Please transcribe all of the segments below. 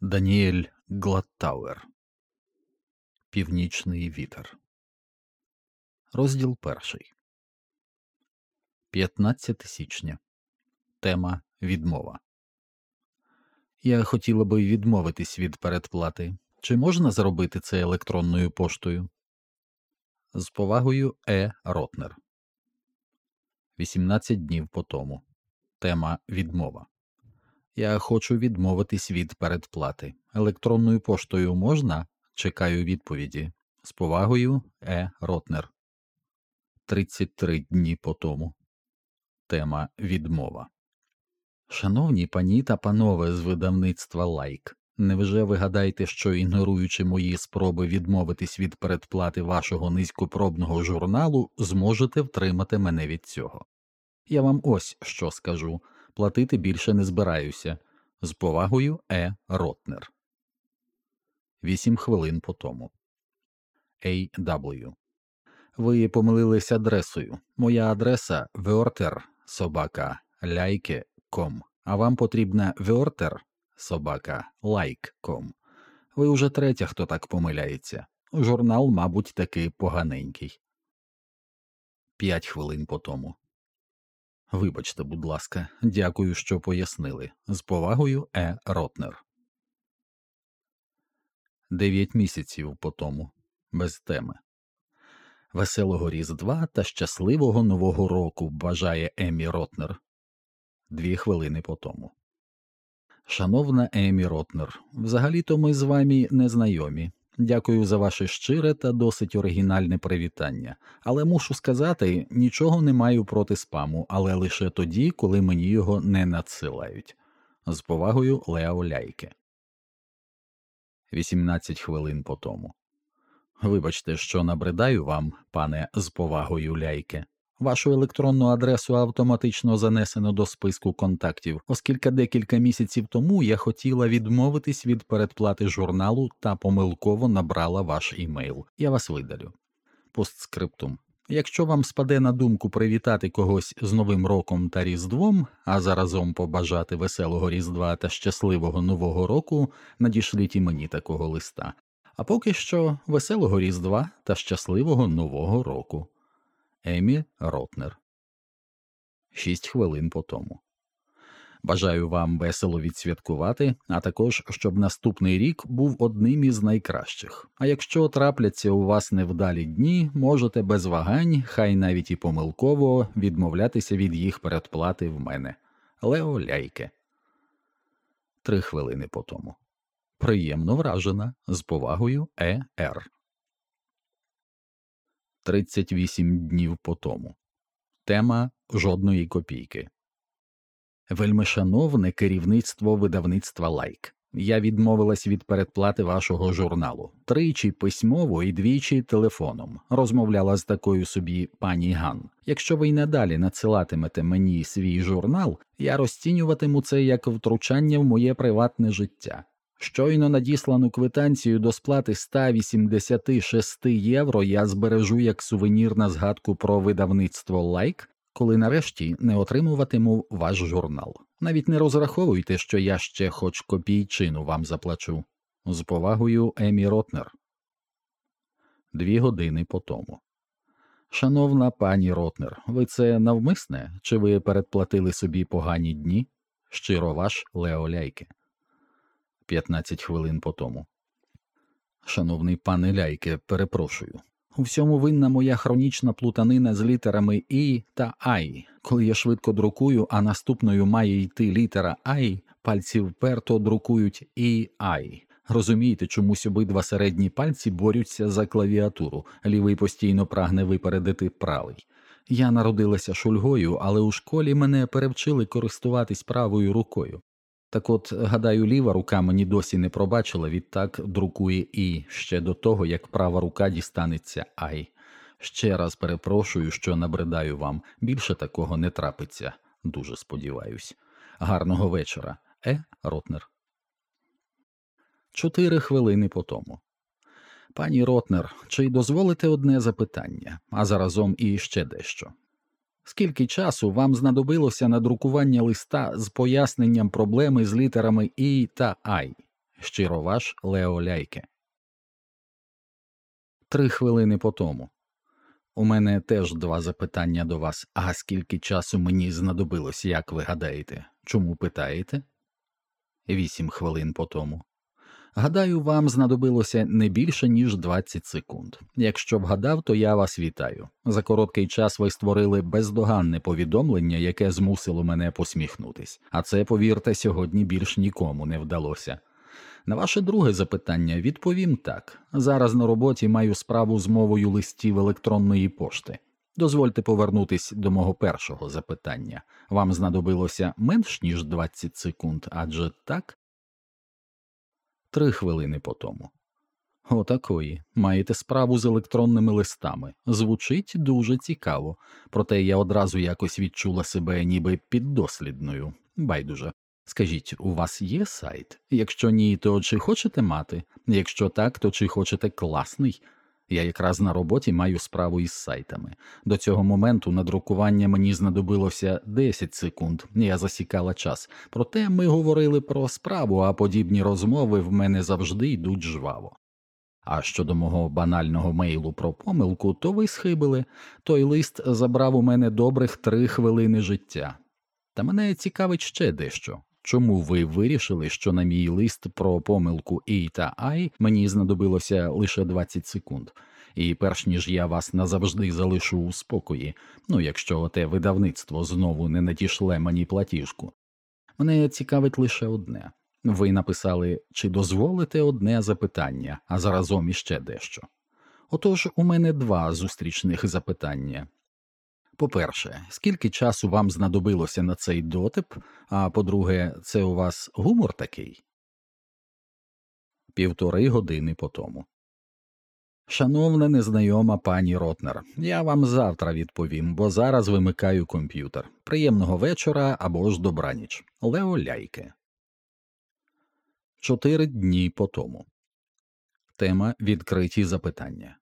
Даніель Глаттауер Північний вітер. Розділ перший. 15 січня. Тема відмова. Я хотіла би відмовитись від передплати. Чи можна зробити це електронною поштою? З повагою Е. Ротнер. 18 днів по тому. Тема відмова. Я хочу відмовитись від передплати. Електронною поштою можна? Чекаю відповіді. З повагою Е. Ротнер. 33 дні по тому. Тема відмова. Шановні пані та панове з видавництва лайк. Невже ви гадаєте, що ігноруючи мої спроби відмовитись від передплати вашого низькопробного журналу, зможете втримати мене від цього? Я вам ось що скажу платити більше не збираюся. З повагою Е. Ротнер. Вісім хвилин по тому. A.W. Ви помилились адресою. Моя адреса Вьортер собака ляйке.ком, а вам потрібна Вьортер собака лайк.ком. Ви уже третя, хто так помиляється. Журнал, мабуть, таки поганенький. П'ять хвилин по тому. Вибачте, будь ласка, дякую, що пояснили. З повагою Е. Ротнер. Дев'ять місяців по тому. Без теми. Веселого Різдва та щасливого Нового року бажає Емі Ротнер. Дві хвилини по тому. Шановна Емі Ротнер, взагалі-то ми з вами не знайомі. Дякую за ваше щире та досить оригінальне привітання, але мушу сказати, нічого не маю проти спаму, але лише тоді, коли мені його не надсилають. З повагою Лео Ляйке. 18 хвилин по тому. Вибачте, що набридаю вам, пане, з повагою ляйке. Вашу електронну адресу автоматично занесено до списку контактів, оскільки декілька місяців тому я хотіла відмовитись від передплати журналу та помилково набрала ваш імейл. Я вас видалю. Постскриптум. Якщо вам спаде на думку привітати когось з Новим роком та Різдвом, а заразом побажати веселого Різдва та щасливого Нового року, надішліть і мені такого листа. А поки що веселого Різдва та щасливого Нового року. Емі Ротнер. Шість хвилин по тому. Бажаю вам весело відсвяткувати, а також щоб наступний рік був одним із найкращих. А якщо трапляться у вас невдалі дні, можете без вагань, хай навіть і помилково відмовлятися від їх передплати в мене. Лео Ляйке. Три хвилини по тому. Приємно вражена з повагою Е. Р. 38 днів по тому. Тема жодної копійки. Вельмишановне керівництво видавництва лайк. Я відмовилась від передплати вашого журналу тричі письмово і двічі телефоном. Розмовляла з такою собі пані Ган. Якщо ви й надалі надсилатимете мені свій журнал, я розцінюватиму це як втручання в моє приватне життя. Щойно надіслану квитанцію до сплати 186 євро я збережу як сувенір на згадку про видавництво лайк, коли нарешті не отримуватиму ваш журнал. Навіть не розраховуйте, що я ще хоч копійчину вам заплачу. З повагою Емі Ротнер. Дві години по тому. Шановна пані Ротнер, ви це навмисне? Чи ви передплатили собі погані дні? Щиро ваш Лео Ляйке. 15 хвилин по тому. Шановний пане Ляйке, перепрошую. У всьому винна моя хронічна плутанина з літерами І та Ай. Коли я швидко друкую, а наступною має йти літера Ай, пальці вперто друкують І Ай. Розумієте, чомусь обидва середні пальці борються за клавіатуру, лівий постійно прагне випередити правий. Я народилася шульгою, але у школі мене перевчили користуватись правою рукою. Так от, гадаю, ліва рука мені досі не пробачила, відтак друкує і ще до того, як права рука дістанеться ай. Ще раз перепрошую, що набридаю вам. Більше такого не трапиться. Дуже сподіваюсь. Гарного вечора. Е. Ротнер. Чотири хвилини по тому. Пані Ротнер, чи дозволите одне запитання, а заразом і ще дещо. Скільки часу вам знадобилося на друкування листа з поясненням проблеми з літерами І та Ай? Щиро ваш Лео Ляйке. Три хвилини по тому. У мене теж два запитання до вас. А скільки часу мені знадобилось, як ви гадаєте? Чому питаєте? Вісім хвилин по тому. Гадаю, вам знадобилося не більше, ніж 20 секунд. Якщо вгадав, то я вас вітаю. За короткий час ви створили бездоганне повідомлення, яке змусило мене посміхнутись, а це, повірте, сьогодні більш нікому не вдалося. На ваше друге запитання відповім так зараз на роботі маю справу з мовою листів електронної пошти. Дозвольте повернутись до мого першого запитання. Вам знадобилося менш ніж 20 секунд, адже так? Три хвилини по тому. Отакої. Маєте справу з електронними листами. Звучить дуже цікаво, проте я одразу якось відчула себе ніби піддослідною. Байдуже. Скажіть, у вас є сайт? Якщо ні, то чи хочете мати? Якщо так, то чи хочете класний? Я якраз на роботі маю справу із сайтами. До цього моменту на друкування мені знадобилося 10 секунд, я засікала час. Проте ми говорили про справу, а подібні розмови в мене завжди йдуть жваво. А щодо мого банального мейлу про помилку, то ви схибили. Той лист забрав у мене добрих три хвилини життя. Та мене цікавить ще дещо. Чому ви вирішили, що на мій лист про помилку «і» та «ай» мені знадобилося лише 20 секунд, і перш ніж я вас назавжди залишу у спокої, ну якщо те видавництво знову не надішле мені платіжку, мене цікавить лише одне ви написали, чи дозволите одне запитання, а заразом іще дещо. Отож, у мене два зустрічних запитання. По-перше, скільки часу вам знадобилося на цей дотип, а по-друге, це у вас гумор такий? Півтори години по тому. Шановна незнайома пані Ротнер, я вам завтра відповім, бо зараз вимикаю комп'ютер. Приємного вечора або ж добраніч. Лео Ляйке. Чотири дні по тому. Тема відкриті запитання.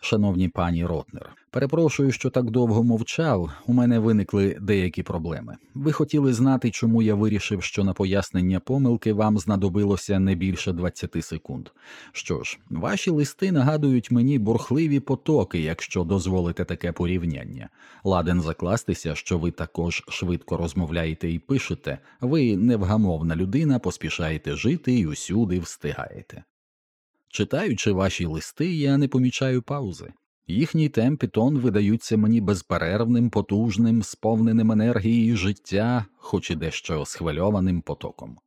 Шановні пані Ротнер, перепрошую, що так довго мовчав. У мене виникли деякі проблеми. Ви хотіли знати, чому я вирішив, що на пояснення помилки вам знадобилося не більше 20 секунд. Що ж, ваші листи нагадують мені бурхливі потоки, якщо дозволите таке порівняння. Ладен закластися, що ви також швидко розмовляєте і пишете. Ви невгамовна людина, поспішаєте жити і усюди встигаєте. Читаючи ваші листи, я не помічаю паузи. Їхній темп і тон видаються мені безперервним, потужним, сповненим енергії життя, хоч і дещо схвильованим потоком.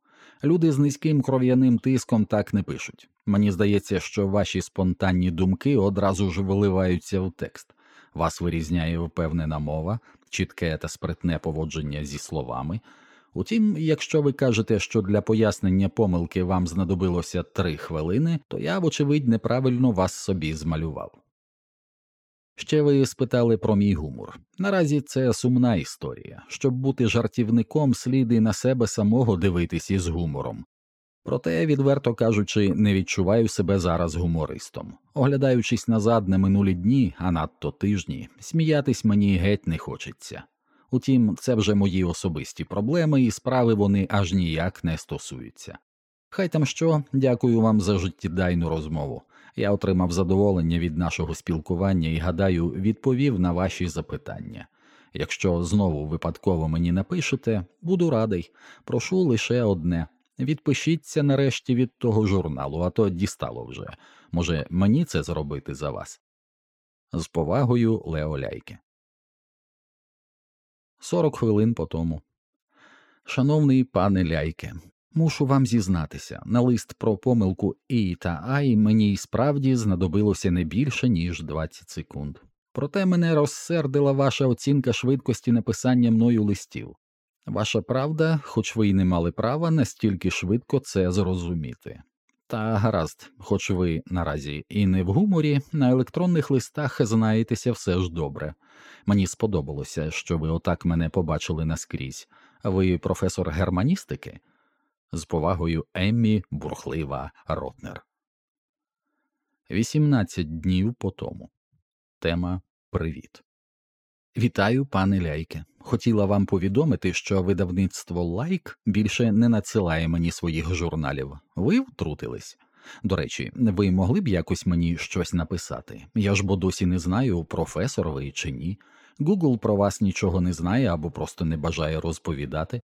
Люди з низьким кров'яним тиском так не пишуть. Мені здається, що ваші спонтанні думки одразу ж виливаються в текст. Вас вирізняє впевнена мова, чітке та спритне поводження зі словами. Утім, якщо ви кажете, що для пояснення помилки вам знадобилося три хвилини, то я, вочевидь, неправильно вас собі змалював. Ще ви спитали про мій гумор. Наразі це сумна історія. Щоб бути жартівником, слід і на себе самого дивитись із гумором. Проте, відверто кажучи, не відчуваю себе зараз гумористом. Оглядаючись назад на минулі дні, а надто тижні, сміятись мені геть не хочеться. Утім, це вже мої особисті проблеми, і справи вони аж ніяк не стосуються. Хай там що, дякую вам за життєдайну розмову. Я отримав задоволення від нашого спілкування і, гадаю, відповів на ваші запитання. Якщо знову випадково мені напишете, буду радий. Прошу лише одне відпишіться нарешті від того журналу, а то дістало вже. Може, мені це зробити за вас? З повагою Лео Ляйке. Сорок хвилин по тому. Шановний пане ляйке, мушу вам зізнатися, на лист про помилку І та Ай мені й справді знадобилося не більше, ніж 20 секунд. Проте мене розсердила ваша оцінка швидкості написання мною листів. Ваша правда, хоч ви й не мали права настільки швидко це зрозуміти. Та гаразд, хоч ви наразі і не в гуморі, на електронних листах знаєтеся все ж добре. Мені сподобалося, що ви отак мене побачили наскрізь. Ви професор германістики? З повагою Еммі Бурхлива Ротнер. 18 днів по тому. Тема Привіт. Вітаю, пане Ляйке. Хотіла вам повідомити, що видавництво Лайк більше не надсилає мені своїх журналів. Ви втрутились. До речі, ви могли б якось мені щось написати? Я ж бо досі не знаю, професор ви чи ні. Google про вас нічого не знає або просто не бажає розповідати.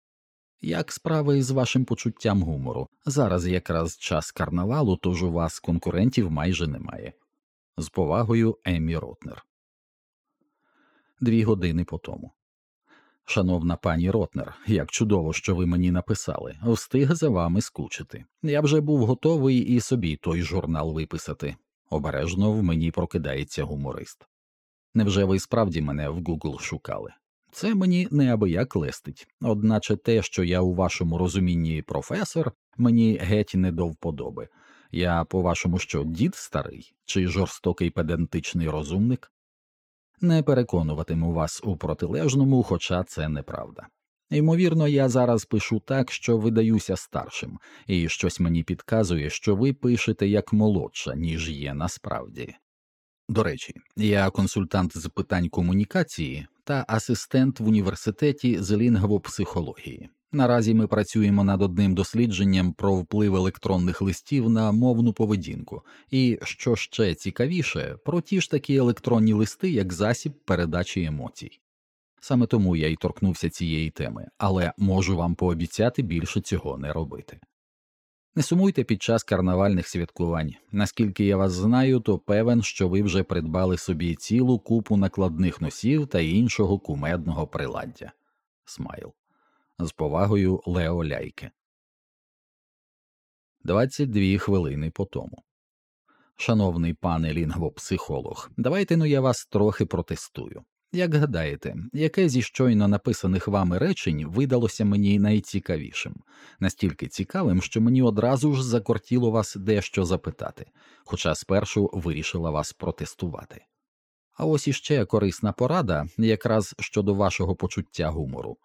Як справи з вашим почуттям гумору? Зараз якраз час карнавалу, тож у вас конкурентів майже немає. З повагою Еммі Ротнер. Дві години по тому. Шановна пані Ротнер, як чудово, що ви мені написали, встиг за вами скучити. Я вже був готовий і собі той журнал виписати. Обережно в мені прокидається гуморист. Невже ви справді мене в Google шукали? Це мені неабияк лестить, одначе те, що я у вашому розумінні професор, мені геть не до вподоби. Я, по вашому, що дід старий чи жорстокий педантичний розумник? Не переконуватиму вас у протилежному, хоча це неправда. Ймовірно, я зараз пишу так, що видаюся старшим, і щось мені підказує, що ви пишете як молодша, ніж є насправді. До речі, я консультант з питань комунікації та асистент в університеті з лінгвопсихології. Наразі ми працюємо над одним дослідженням про вплив електронних листів на мовну поведінку, і що ще цікавіше, про ті ж такі електронні листи як засіб передачі емоцій. Саме тому я й торкнувся цієї теми, але можу вам пообіцяти більше цього не робити. Не сумуйте під час карнавальних святкувань. Наскільки я вас знаю, то певен, що ви вже придбали собі цілу купу накладних носів та іншого кумедного приладдя. Смайл. З повагою Лео Ляйке. 22 хвилини по тому. Шановний пане лінгвопсихолог, давайте ну я вас трохи протестую. Як гадаєте, яке зі щойно написаних вами речень видалося мені найцікавішим, настільки цікавим, що мені одразу ж закортіло вас дещо запитати, хоча спершу вирішила вас протестувати. А ось іще корисна порада, якраз щодо вашого почуття гумору.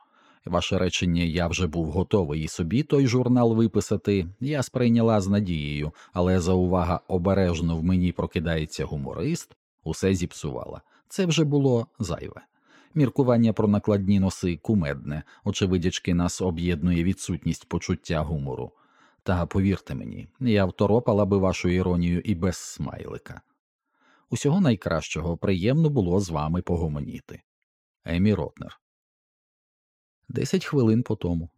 Ваше речення я вже був готовий і собі той журнал виписати, я сприйняла з надією, але заувага обережно в мені прокидається гуморист, усе зіпсувала. Це вже було зайве. Міркування про накладні носи кумедне, очевидячки, нас об'єднує відсутність почуття гумору. Та повірте мені, я второпала би вашу іронію і без смайлика. Усього найкращого приємно було з вами погомоніти. Емі Ротнер. Десять хвилин по тому.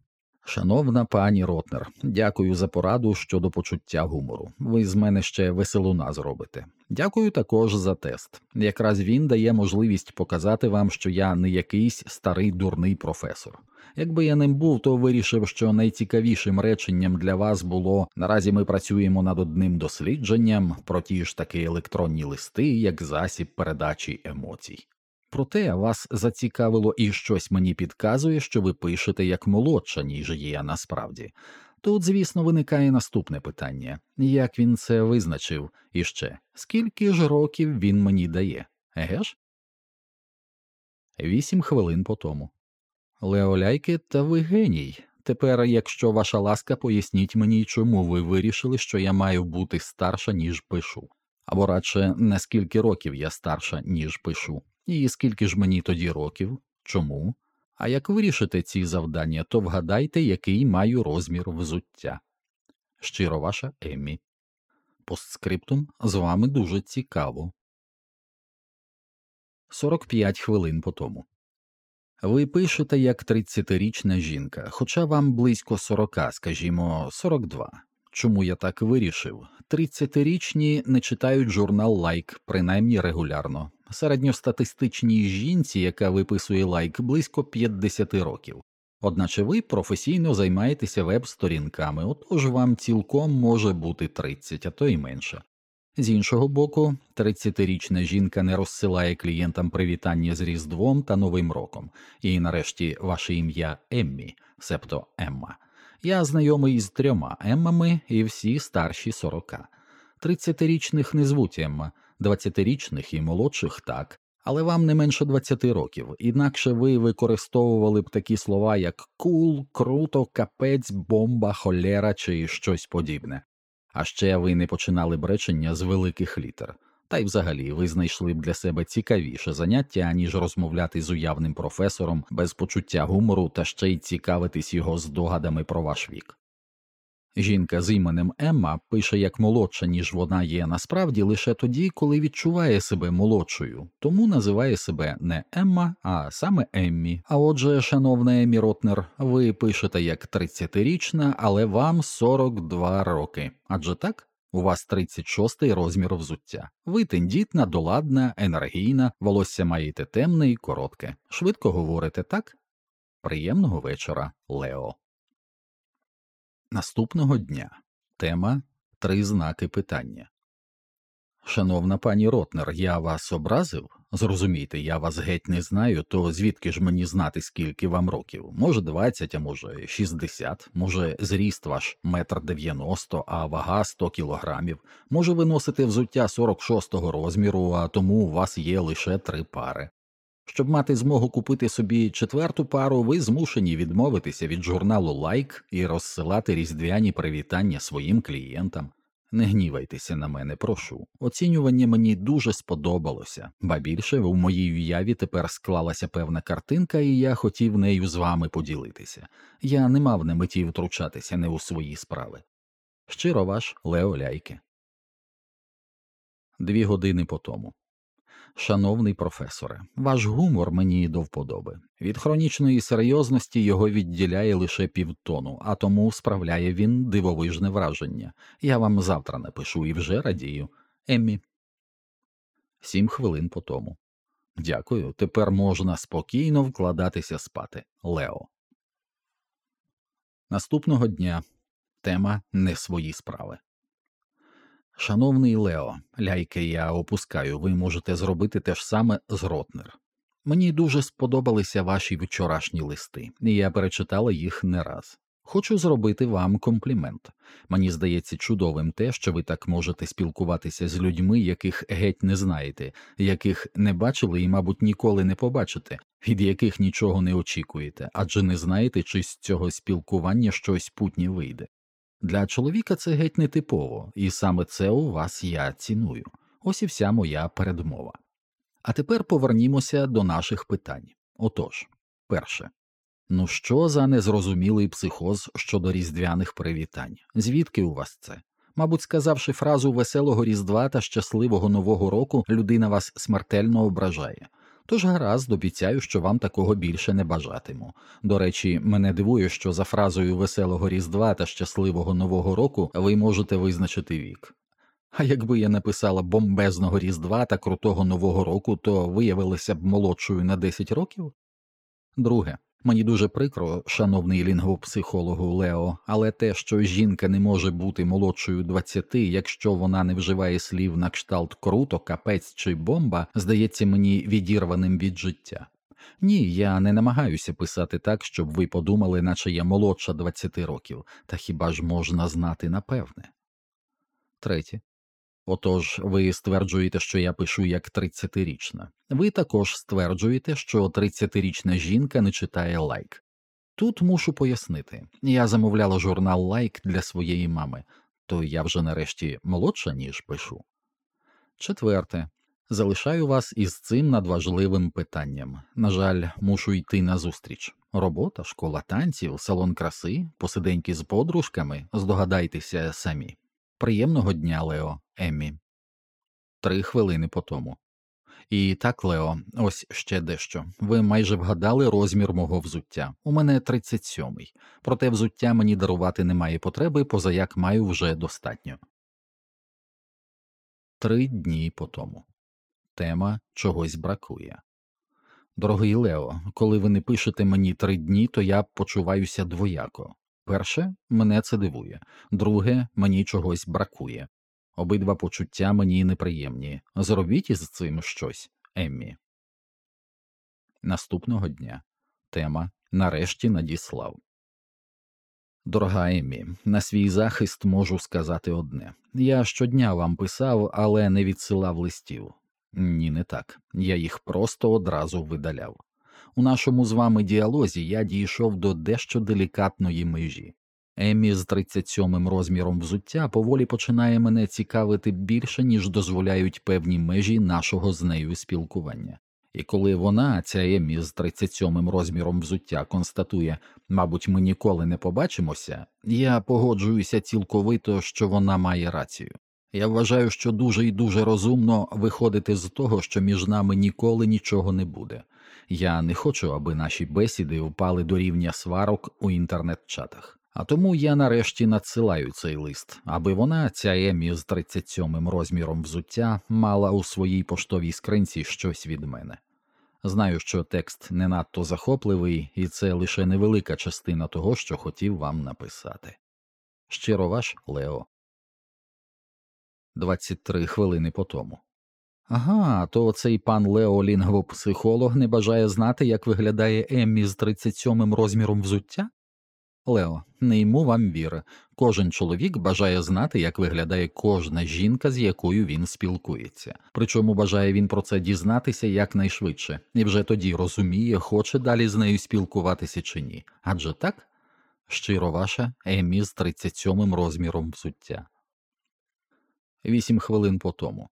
Шановна пані Ротнер, дякую за пораду щодо почуття гумору. Ви з мене ще веселуна зробите. Дякую також за тест. Якраз він дає можливість показати вам, що я не якийсь старий дурний професор. Якби я ним був, то вирішив, що найцікавішим реченням для вас було наразі ми працюємо над одним дослідженням про ті ж таки електронні листи, як засіб передачі емоцій. Проте вас зацікавило і щось мені підказує, що ви пишете як молодша, ніж є насправді. Тут, звісно, виникає наступне питання як він це визначив, і ще скільки ж років він мені дає, еге ж? Вісім хвилин по тому. Леоляйки, та ви геній. Тепер, якщо ваша ласка, поясніть мені, чому ви вирішили, що я маю бути старша, ніж пишу, або радше на скільки років я старша, ніж пишу. І скільки ж мені тоді років? Чому? А як вирішите ці завдання, то вгадайте, який маю розмір взуття. Щиро ваша Еммі. Постскриптум з вами дуже цікаво. 45 хвилин по тому. Ви пишете як 30-річна жінка, хоча вам близько 40, скажімо, 42. Чому я так вирішив? 30-річні не читають журнал лайк, принаймні регулярно, середньостатистичній жінці, яка виписує лайк близько 50 років. Одначе ви професійно займаєтеся веб-сторінками, отож вам цілком може бути 30, а то й менше. З іншого боку, 30-річна жінка не розсилає клієнтам привітання з Різдвом та Новим роком, і нарешті ваше ім'я Еммі, себто Емма. Я знайомий з трьома Еммами і всі старші 40. 30-річних не звуть Емма, 20-річних і молодших так, але вам не менше 20 років, інакше ви використовували б такі слова, як кул, круто, капець, бомба, холера чи щось подібне. А ще ви не починали б речення з великих літер. Та й взагалі ви знайшли б для себе цікавіше заняття, ніж розмовляти з уявним професором без почуття гумору та ще й цікавитись його здогадами про ваш вік. Жінка з іменем Емма пише як молодша, ніж вона є насправді лише тоді, коли відчуває себе молодшою, тому називає себе не Емма, а саме Еммі. А отже, шановна Еммі Ротнер, ви пишете як 30-річна, але вам 42 роки. Адже так? У вас 36-й розмір взуття. Ви тендітна, доладна, енергійна, волосся маєте темне і коротке. Швидко говорите так? Приємного вечора, Лео. Наступного дня тема три знаки питання. Шановна пані Ротнер, я вас образив? Зрозумійте, я вас геть не знаю, то звідки ж мені знати, скільки вам років? Може, 20, а може 60, може, зріст ваш метр дев'яносто, а вага 100 кілограмів, може, ви носите взуття 46-го розміру, а тому у вас є лише три пари. Щоб мати змогу купити собі четверту пару, ви змушені відмовитися від журналу Лайк і розсилати різдвяні привітання своїм клієнтам. Не гнівайтеся на мене, прошу. Оцінювання мені дуже сподобалося, ба більше у моїй уяві тепер склалася певна картинка, і я хотів нею з вами поділитися. Я не мав на меті втручатися не у свої справи. Щиро ваш Лео Ляйке. Дві години по тому. Шановний професоре, ваш гумор мені до вподоби. Від хронічної серйозності його відділяє лише півтону, а тому справляє він дивовижне враження. Я вам завтра напишу і вже радію. Еммі. Сім хвилин по тому. Дякую. Тепер можна спокійно вкладатися спати. Лео. Наступного дня тема не свої справи. Шановний Лео, ляйки я опускаю, ви можете зробити те ж саме з Ротнер. Мені дуже сподобалися ваші вчорашні листи, і я перечитала їх не раз. Хочу зробити вам комплімент. Мені здається чудовим те, що ви так можете спілкуватися з людьми, яких геть не знаєте, яких не бачили і, мабуть, ніколи не побачите, від яких нічого не очікуєте, адже не знаєте, чи з цього спілкування щось путнє вийде. Для чоловіка це геть не типово, і саме це у вас я ціную. Ось і вся моя передмова. А тепер повернімося до наших питань. Отож, перше. Ну що за незрозумілий психоз щодо різдвяних привітань? Звідки у вас це? Мабуть, сказавши фразу веселого Різдва та щасливого Нового року, людина вас смертельно ображає. Тож гаразд обіцяю, що вам такого більше не бажатиму. До речі, мене дивує, що за фразою веселого Різдва та щасливого Нового року ви можете визначити вік. А якби я написала бомбезного Різдва та крутого Нового року, то виявилася б молодшою на 10 років? Друге, Мені дуже прикро, шановний лінгвопсихологу Лео, але те, що жінка не може бути молодшою 20, якщо вона не вживає слів на кшталт круто, капець чи бомба, здається мені відірваним від життя. Ні, я не намагаюся писати так, щоб ви подумали, наче я молодша 20 років, та хіба ж можна знати напевне. Третє. Отож, ви стверджуєте, що я пишу як 30-річна. Ви також стверджуєте, що 30-річна жінка не читає лайк. Тут мушу пояснити я замовляла журнал лайк для своєї мами, то я вже нарешті молодша, ніж пишу. Четверте. Залишаю вас із цим надважливим питанням. На жаль, мушу йти на зустріч. Робота, школа танців, салон краси, посиденьки з подружками, здогадайтеся самі. Приємного дня, Лео, Еммі. Три хвилини по тому. І так, Лео, ось ще дещо. Ви майже вгадали розмір мого взуття. У мене 37-й. Проте взуття мені дарувати немає потреби, поза як маю вже достатньо. Три дні по тому. Тема чогось бракує. Дорогий Лео, коли ви не пишете мені три дні, то я почуваюся двояко. Перше, мене це дивує, друге, мені чогось бракує. Обидва почуття мені неприємні. Зробіть із цим щось, Еммі. Наступного дня тема нарешті надіслав. Дорога Еммі, на свій захист можу сказати одне я щодня вам писав, але не відсилав листів. Ні, не так. Я їх просто одразу видаляв. У нашому з вами діалозі я дійшов до дещо делікатної межі. Еммі з 37 розміром взуття поволі починає мене цікавити більше, ніж дозволяють певні межі нашого з нею спілкування. І коли вона, ця Еммі з 37 розміром взуття, констатує, мабуть, ми ніколи не побачимося, я погоджуюся цілковито, що вона має рацію. Я вважаю, що дуже і дуже розумно виходити з того, що між нами ніколи нічого не буде. Я не хочу, аби наші бесіди впали до рівня сварок у інтернет-чатах. А тому я нарешті надсилаю цей лист, аби вона, ця Емі з 37 розміром взуття, мала у своїй поштовій скринці щось від мене. Знаю, що текст не надто захопливий, і це лише невелика частина того, що хотів вам написати. Щиро ваш Лео. 23 хвилини по тому. Ага, то цей пан Лео лінгвопсихолог не бажає знати, як виглядає Еммі з 37 розміром взуття? Лео, не йму вам віри. Кожен чоловік бажає знати, як виглядає кожна жінка, з якою він спілкується. Причому бажає він про це дізнатися якнайшвидше, і вже тоді розуміє, хоче далі з нею спілкуватися чи ні. Адже так? Щиро ваша Еммі з 37 розміром взуття. Вісім хвилин по тому.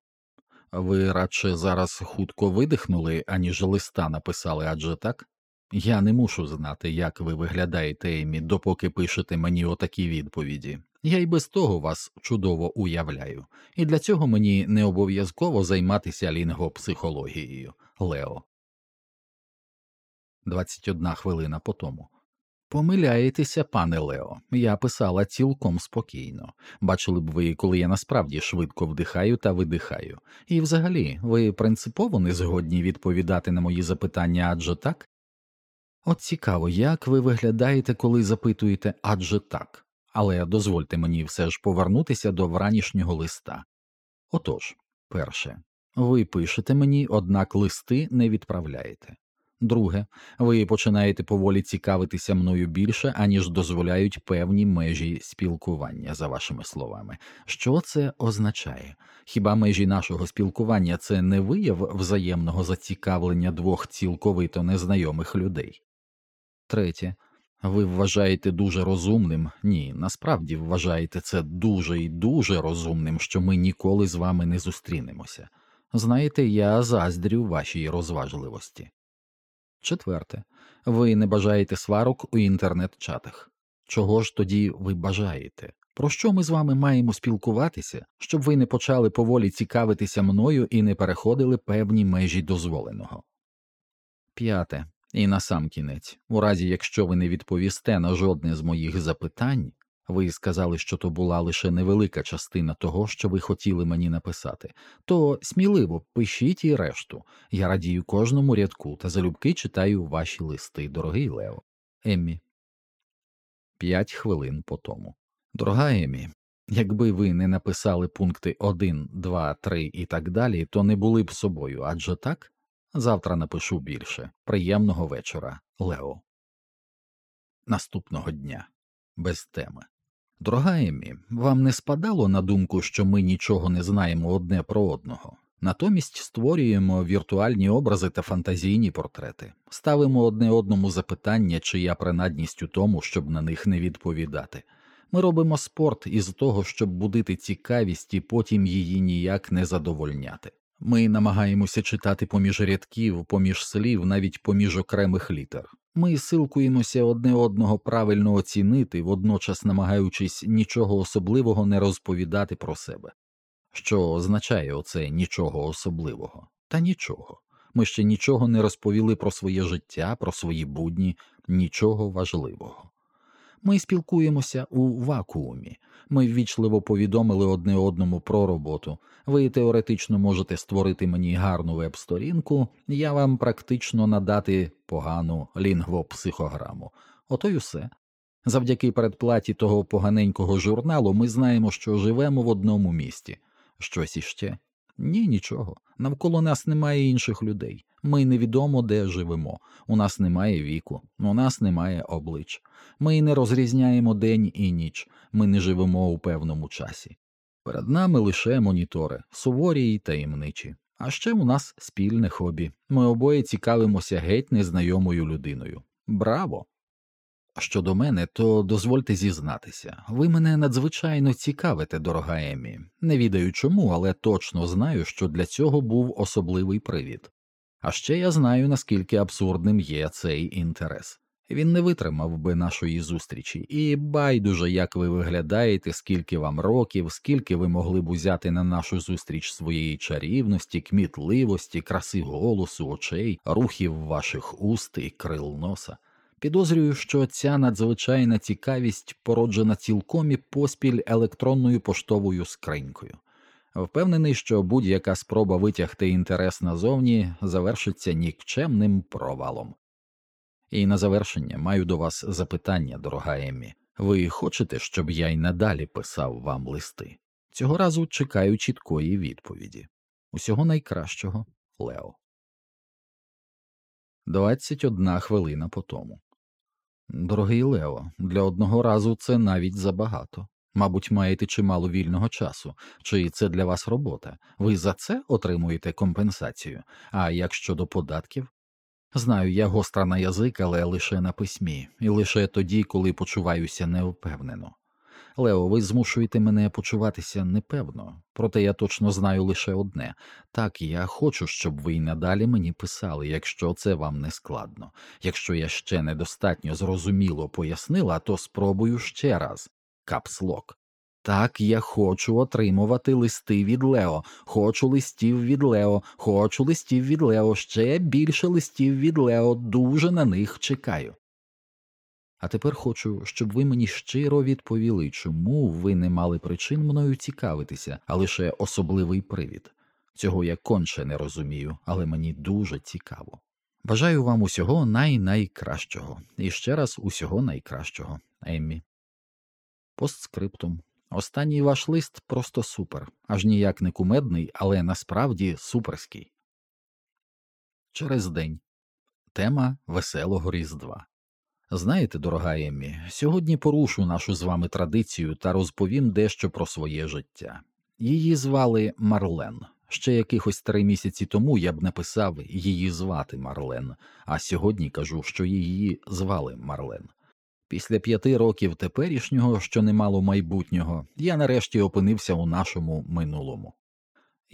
Ви радше зараз хутко видихнули, аніж листа написали, адже так? Я не мушу знати, як ви виглядаєте, Емі, допоки пишете мені отакі відповіді. Я й без того вас чудово уявляю, і для цього мені не обов'язково займатися лінгвопсихологією. Лео. 21 хвилина по тому. Помиляєтеся, пане Лео, я писала цілком спокійно. Бачили б ви, коли я насправді швидко вдихаю та видихаю. І взагалі, ви принципово не згодні відповідати на мої запитання адже так? От цікаво, як ви виглядаєте, коли запитуєте адже так, але дозвольте мені все ж повернутися до вранішнього листа. Отож, перше, ви пишете мені, однак листи не відправляєте. Друге, ви починаєте поволі цікавитися мною більше, аніж дозволяють певні межі спілкування, за вашими словами. Що це означає? Хіба межі нашого спілкування це не вияв взаємного зацікавлення двох цілковито незнайомих людей? Третє, ви вважаєте дуже розумним, ні, насправді вважаєте це дуже і дуже розумним, що ми ніколи з вами не зустрінемося. Знаєте, я заздрю вашій розважливості. Четверте, ви не бажаєте сварок у інтернет-чатах. Чого ж тоді ви бажаєте? Про що ми з вами маємо спілкуватися, щоб ви не почали поволі цікавитися мною і не переходили певні межі дозволеного? П'яте. І насамкінець, у разі якщо ви не відповісте на жодне з моїх запитань, ви сказали, що то була лише невелика частина того, що ви хотіли мені написати, то сміливо пишіть і решту. Я радію кожному рядку та залюбки читаю ваші листи, дорогий Лео. Еммі. П'ять хвилин по тому. Дорога Еммі, якби ви не написали пункти 1, 2, 3 і так далі, то не були б собою, адже так? Завтра напишу більше. Приємного вечора, Лео. Наступного дня без теми. Дорога Еммі, вам не спадало на думку, що ми нічого не знаємо одне про одного. Натомість створюємо віртуальні образи та фантазійні портрети, ставимо одне одному запитання, чия принадність у тому, щоб на них не відповідати. Ми робимо спорт із того, щоб будити цікавість і потім її ніяк не задовольняти. Ми намагаємося читати поміж рядків, поміж слів, навіть поміж окремих літер. Ми силкуємося одне одного правильно оцінити, водночас намагаючись нічого особливого не розповідати про себе. Що означає оце нічого особливого? Та нічого. Ми ще нічого не розповіли про своє життя, про свої будні, нічого важливого. Ми спілкуємося у вакуумі. Ми ввічливо повідомили одне одному про роботу. Ви теоретично можете створити мені гарну веб-сторінку, я вам практично надати погану лінгвопсихограму. Ото й усе. Завдяки передплаті того поганенького журналу ми знаємо, що живемо в одному місті. Щось іще? Ні, нічого. Навколо нас немає інших людей. Ми невідомо де живемо. У нас немає віку, у нас немає облич. Ми не розрізняємо день і ніч, ми не живемо у певному часі. Перед нами лише монітори, суворі й таємничі. А ще у нас спільне хобі. Ми обоє цікавимося геть незнайомою людиною. Браво! Щодо мене, то дозвольте зізнатися, ви мене надзвичайно цікавите, дорога Еммі. Не відаю чому, але точно знаю, що для цього був особливий привід. А ще я знаю, наскільки абсурдним є цей інтерес. Він не витримав би нашої зустрічі, і байдуже, як ви виглядаєте, скільки вам років, скільки ви могли б узяти на нашу зустріч своєї чарівності, кмітливості, краси голосу, очей, рухів ваших уст і крил носа. Підозрюю, що ця надзвичайна цікавість породжена цілком і поспіль електронною поштовою скринькою. Впевнений, що будь-яка спроба витягти інтерес назовні завершиться нікчемним провалом. І на завершення маю до вас запитання, дорога Еммі. Ви хочете, щоб я й надалі писав вам листи? Цього разу чекаю чіткої відповіді. Усього найкращого, Лео. 21 хвилина по тому. Дорогий Лео, для одного разу це навіть забагато. Мабуть, маєте чимало вільного часу, чи це для вас робота? Ви за це отримуєте компенсацію? А як щодо податків? Знаю, я гостра на язик, але лише на письмі, і лише тоді, коли почуваюся невпевнено. Лео, ви змушуєте мене почуватися непевно, проте я точно знаю лише одне. Так, я хочу, щоб ви й надалі мені писали, якщо це вам не складно. Якщо я ще недостатньо зрозуміло пояснила, то спробую ще раз. Капслок. Так, я хочу отримувати листи від Лео, хочу листів від Лео, хочу листів від Лео, ще більше листів від Лео, дуже на них чекаю. А тепер хочу, щоб ви мені щиро відповіли, чому ви не мали причин мною цікавитися, а лише особливий привід. Цього я конче не розумію, але мені дуже цікаво. Бажаю вам усього най-найкращого і ще раз усього найкращого, Еммі. Постскриптум. Останній ваш лист просто супер, аж ніяк не кумедний, але насправді суперський. Через день тема веселого Різдва. Знаєте, дорога Еммі, сьогодні порушу нашу з вами традицію та розповім дещо про своє життя. Її звали Марлен. Ще якихось три місяці тому я б написав її звати Марлен, а сьогодні кажу, що її звали Марлен. Після п'яти років теперішнього, що немало майбутнього, я нарешті опинився у нашому минулому.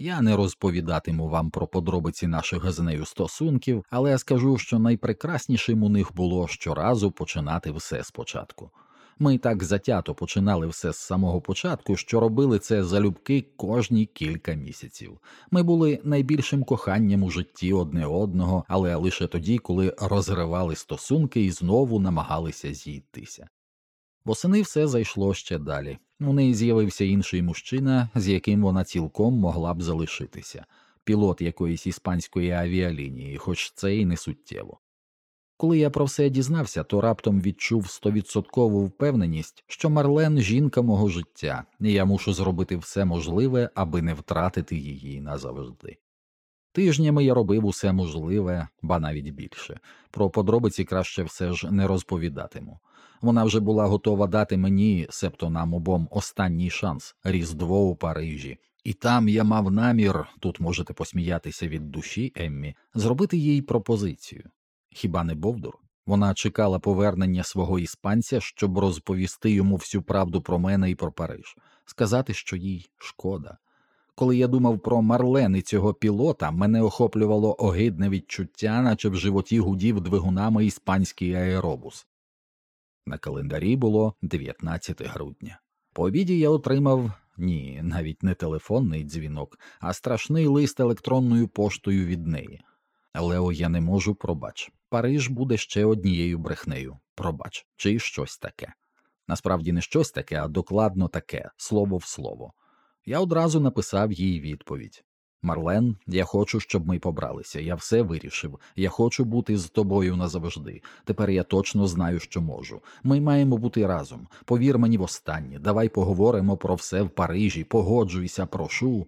Я не розповідатиму вам про подробиці наших з нею стосунків, але скажу, що найпрекраснішим у них було щоразу починати все спочатку. Ми так затято починали все з самого початку, що робили це залюбки кожні кілька місяців. Ми були найбільшим коханням у житті одне одного, але лише тоді, коли розривали стосунки і знову намагалися зійтися. Восени все зайшло ще далі. У неї з'явився інший мужчина, з яким вона цілком могла б залишитися, пілот якоїсь іспанської авіалінії, хоч це і не суттєво. Коли я про все дізнався, то раптом відчув стовідсоткову впевненість, що Марлен жінка мого життя, і я мушу зробити все можливе, аби не втратити її назавжди. Тижнями я робив усе можливе, ба навіть більше. Про подробиці краще все ж не розповідатиму. Вона вже була готова дати мені, себто нам обом, останній шанс Різдво у Парижі, і там я мав намір, тут можете посміятися від душі Еммі, зробити їй пропозицію. Хіба не Бовдур? Вона чекала повернення свого іспанця, щоб розповісти йому всю правду про мене і про Париж, сказати, що їй шкода. Коли я думав про Марлен і цього пілота, мене охоплювало огидне відчуття, наче в животі гудів двигунами іспанський аеробус. На календарі було 19 грудня. По обіді я отримав ні, навіть не телефонний дзвінок, а страшний лист електронною поштою від неї. Лео, я не можу, пробач. Париж буде ще однією брехнею, пробач, чи щось таке. Насправді не щось таке, а докладно таке, слово в слово. Я одразу написав їй відповідь Марлен, я хочу, щоб ми побралися. Я все вирішив. Я хочу бути з тобою назавжди. Тепер я точно знаю, що можу. Ми маємо бути разом. Повір мені востаннє. Давай поговоримо про все в Парижі. Погоджуйся, прошу.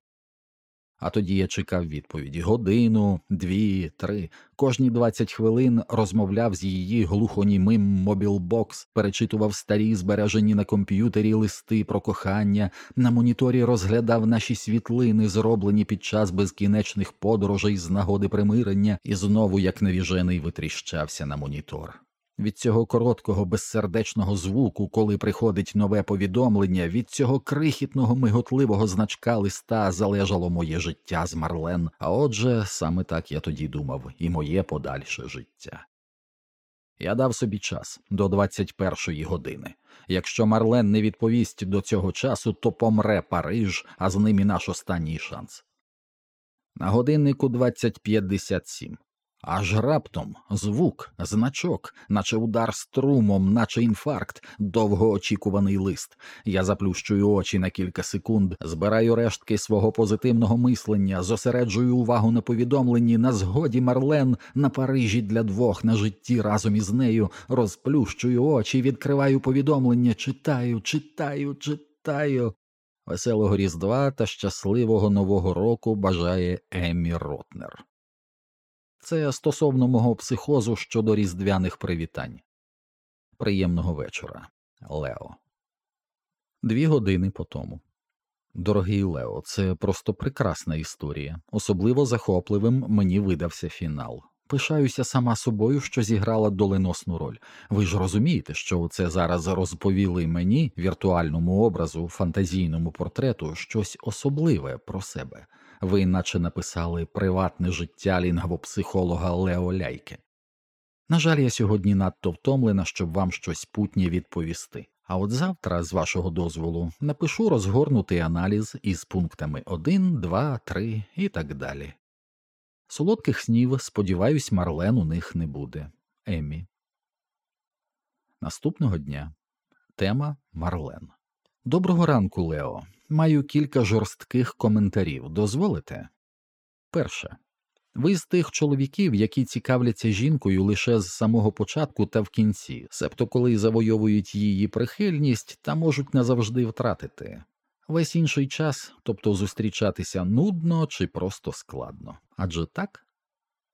А тоді я чекав відповіді годину, дві, три. Кожні двадцять хвилин розмовляв з її глухонімим мобілбокс, перечитував старі збережені на комп'ютері листи про кохання, на моніторі розглядав наші світлини, зроблені під час безкінечних подорожей з нагоди примирення, і знову, як невіжений, витріщався на монітор. Від цього короткого безсердечного звуку, коли приходить нове повідомлення, від цього крихітного миготливого значка листа залежало моє життя з Марлен, а отже, саме так я тоді думав, і моє подальше життя. Я дав собі час до 21-ї години. Якщо Марлен не відповість до цього часу, то помре Париж, а з ним і наш останній шанс. На годиннику 20.57. Аж раптом звук, значок, наче удар струмом, наче інфаркт, довгоочікуваний лист. Я заплющую очі на кілька секунд, збираю рештки свого позитивного мислення, зосереджую увагу на повідомленні, на згоді Марлен, на Парижі для двох, на житті разом із нею, розплющую очі, відкриваю повідомлення, читаю, читаю, читаю. Веселого Різдва та щасливого Нового року бажає Еммі Ротнер. Це стосовно мого психозу щодо різдвяних привітань. Приємного вечора, Лео. Дві години по тому. Дорогий Лео, це просто прекрасна історія. Особливо захопливим мені видався фінал. Пишаюся сама собою, що зіграла доленосну роль. Ви ж розумієте, що це зараз розповіли мені, віртуальному образу, фантазійному портрету, щось особливе про себе ви наче написали приватне життя лінгвопсихолога Лео Ляйке. На жаль, я сьогодні надто втомлена, щоб вам щось путнє відповісти. А от завтра, з вашого дозволу, напишу розгорнутий аналіз із пунктами 1, 2, 3 і так далі. Солодких снів, сподіваюсь, Марлен у них не буде. Еммі. Наступного дня тема Марлен. Доброго ранку, Лео. Маю кілька жорстких коментарів. Дозволите? Перше. Ви з тих чоловіків, які цікавляться жінкою лише з самого початку та в кінці, себто коли завойовують її прихильність та можуть назавжди втратити. Весь інший час, тобто зустрічатися нудно чи просто складно. Адже так?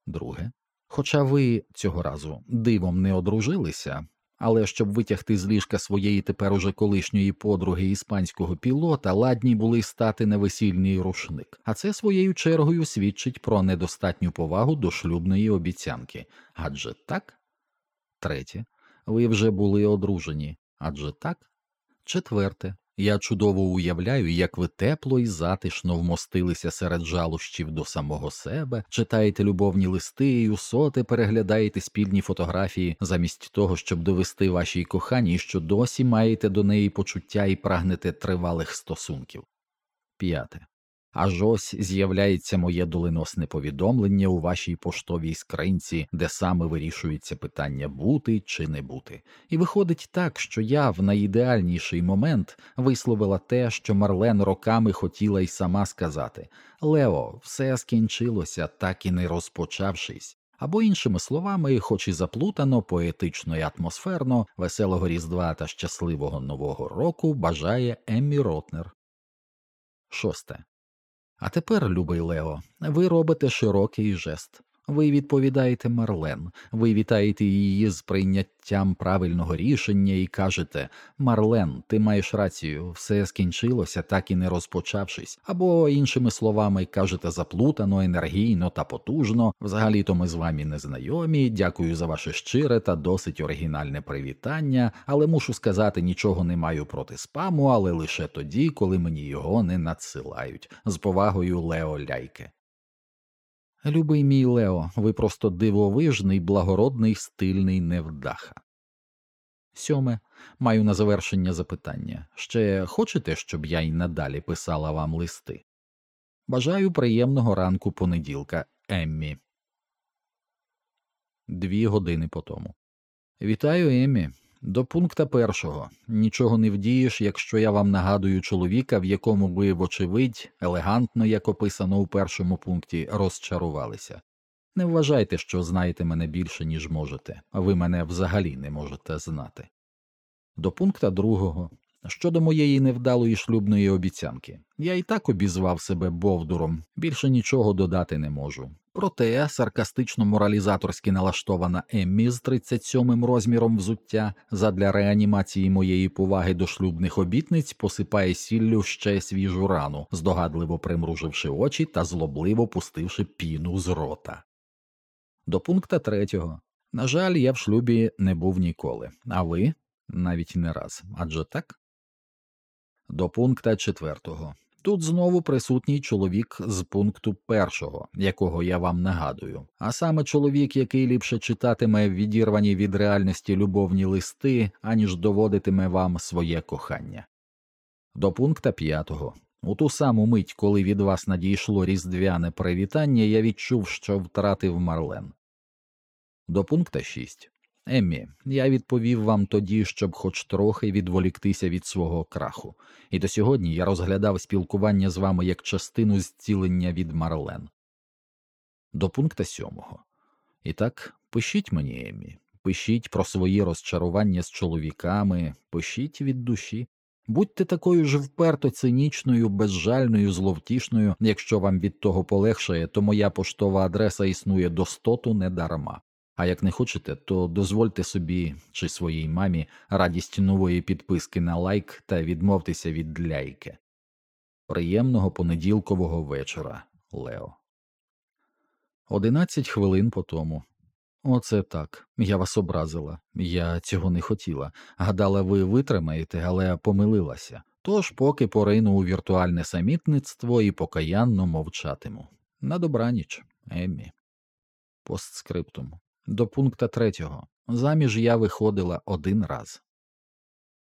Друге. Хоча ви цього разу дивом не одружилися, але щоб витягти з ліжка своєї тепер уже колишньої подруги іспанського пілота, ладні були стати на весільний рушник, а це своєю чергою свідчить про недостатню повагу до шлюбної обіцянки. Адже так? Третє. Ви вже були одружені. Адже так? Четверте. Я чудово уявляю, як ви тепло і затишно вмостилися серед жалощів до самого себе, читаєте любовні листи і усоти переглядаєте спільні фотографії, замість того, щоб довести вашій коханій, що досі маєте до неї почуття і прагнете тривалих стосунків. П'яте. Аж ось з'являється моє доленосне повідомлення у вашій поштовій скринці, де саме вирішується питання бути чи не бути. І виходить так, що я в найідеальніший момент висловила те, що Марлен роками хотіла й сама сказати Лео, все скінчилося, так і не розпочавшись. Або, іншими словами, хоч і заплутано, поетично і атмосферно, веселого Різдва та щасливого Нового року бажає Еммі Ротнер. Шосте. А тепер, любий Лео, ви робите широкий жест. Ви відповідаєте Марлен, ви вітаєте її з прийняттям правильного рішення і кажете Марлен, ти маєш рацію, все скінчилося, так і не розпочавшись, або, іншими словами, кажете заплутано, енергійно та потужно. Взагалі то ми з вами не знайомі. Дякую за ваше щире та досить оригінальне привітання, але мушу сказати, нічого не маю проти спаму, але лише тоді, коли мені його не надсилають. З повагою Лео Ляйке. Любий мій Лео, ви просто дивовижний, благородний, стильний невдаха. Сьоме, маю на завершення запитання. Ще хочете, щоб я й надалі писала вам листи? Бажаю приємного ранку понеділка, Еммі. Дві години по тому. Вітаю, Еммі. До пункта першого нічого не вдієш, якщо я вам нагадую чоловіка, в якому ви, вочевидь, елегантно, як описано у першому пункті, розчарувалися. Не вважайте, що знаєте мене більше, ніж можете, ви мене взагалі не можете знати. До пункта другого щодо моєї невдалої шлюбної обіцянки, я і так обізвав себе Бовдуром, більше нічого додати не можу. Проте саркастично моралізаторськи налаштована Еммі з 37-м розміром взуття задля реанімації моєї поваги до шлюбних обітниць посипає сіллю ще свіжу рану, здогадливо примруживши очі та злобливо пустивши піну з рота. До пункта третього На жаль, я в шлюбі не був ніколи, а ви навіть не раз, адже так? До пункта четвертого. Тут знову присутній чоловік з пункту першого, якого я вам нагадую, а саме чоловік, який ліпше читатиме відірвані від реальності любовні листи, аніж доводитиме вам своє кохання. До пункта п'ятого. У ту саму мить, коли від вас надійшло різдвяне привітання, я відчув, що втратив Марлен. До пункта 6. Еммі, я відповів вам тоді, щоб хоч трохи відволіктися від свого краху, і до сьогодні я розглядав спілкування з вами як частину зцілення від Марлен. До пункта 7. І так, пишіть мені, Еммі, пишіть про свої розчарування з чоловіками, пишіть від душі. Будьте такою ж вперто цинічною, безжальною, зловтішною, якщо вам від того полегшає, то моя поштова адреса існує до стоту недарма. А як не хочете, то дозвольте собі чи своїй мамі радість нової підписки на лайк та відмовтеся від ляйки. Приємного понеділкового вечора, Лео. Одинадцять хвилин по тому. Оце так. Я вас образила. Я цього не хотіла. Гадала, ви витримаєте, але помилилася. Тож поки порину у віртуальне самітництво і покаянно мовчатиму. На добраніч, Еммі. Постскриптум. До пункта третього. Заміж я виходила один раз.